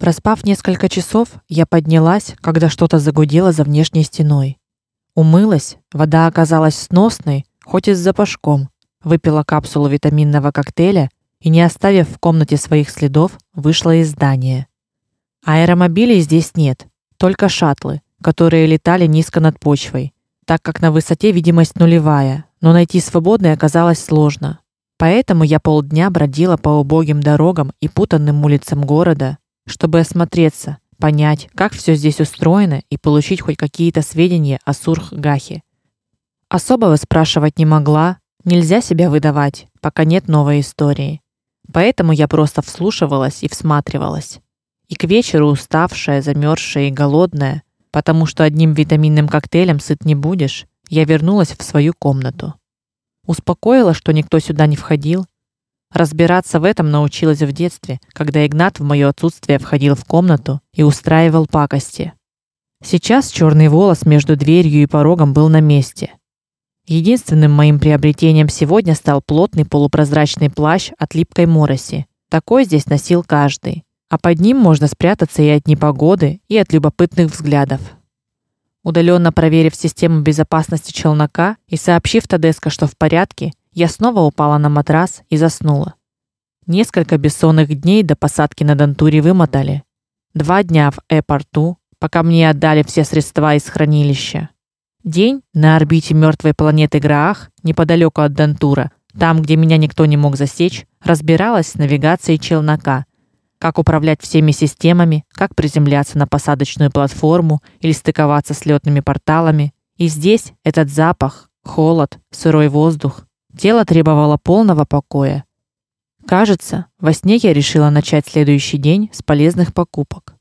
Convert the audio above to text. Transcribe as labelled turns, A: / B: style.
A: Проспав несколько часов, я поднялась, когда что-то загудело за внешней стеной. Умылась, вода оказалась сносной, хоть и с запашком. Выпила капсулу витаминного коктейля и, не оставив в комнате своих следов, вышла из здания. Аэромобилей здесь нет, только шаттлы, которые летали низко над почвой, так как на высоте видимость нулевая, но найти свободный оказалось сложно. Поэтому я полдня бродила по убогим дорогам и путанным улицам города, чтобы осмотреться, понять, как все здесь устроено и получить хоть какие-то сведения о Сурх-Гахе. Особо спрашивать не могла, нельзя себя выдавать, пока нет новой истории. Поэтому я просто вслушивалась и всматривалась. И к вечеру уставшая, замерзшая и голодная, потому что одним витаминным коктейлем сыт не будешь, я вернулась в свою комнату. Успокоила, что никто сюда не входил. Разбираться в этом научилась в детстве, когда Игнат в моё отсутствие входил в комнату и устраивал пакости. Сейчас черный волос между дверью и порогом был на месте. Единственным моим приобретением сегодня стал плотный полупрозрачный плащ от липкой мороси. Такой здесь носил каждый а под ним можно спрятаться и от непогоды, и от любопытных взглядов. Удаленно проверив систему безопасности челнока и сообщив Тадеско, что в порядке, я снова упала на матрас и заснула. Несколько бессонных дней до посадки на Дантуре вымотали. Два дня в Э-порту, пока мне отдали все средства из хранилища. День на орбите мертвой планеты Граах, неподалеку от Дантура, там, где меня никто не мог засечь, разбиралась с навигацией челнока как управлять всеми системами, как приземляться на посадочную платформу или стыковаться с лётными порталами. И здесь этот запах, холод, сырой воздух, тело требовало полного покоя. Кажется, во сне я решила начать следующий день с полезных покупок.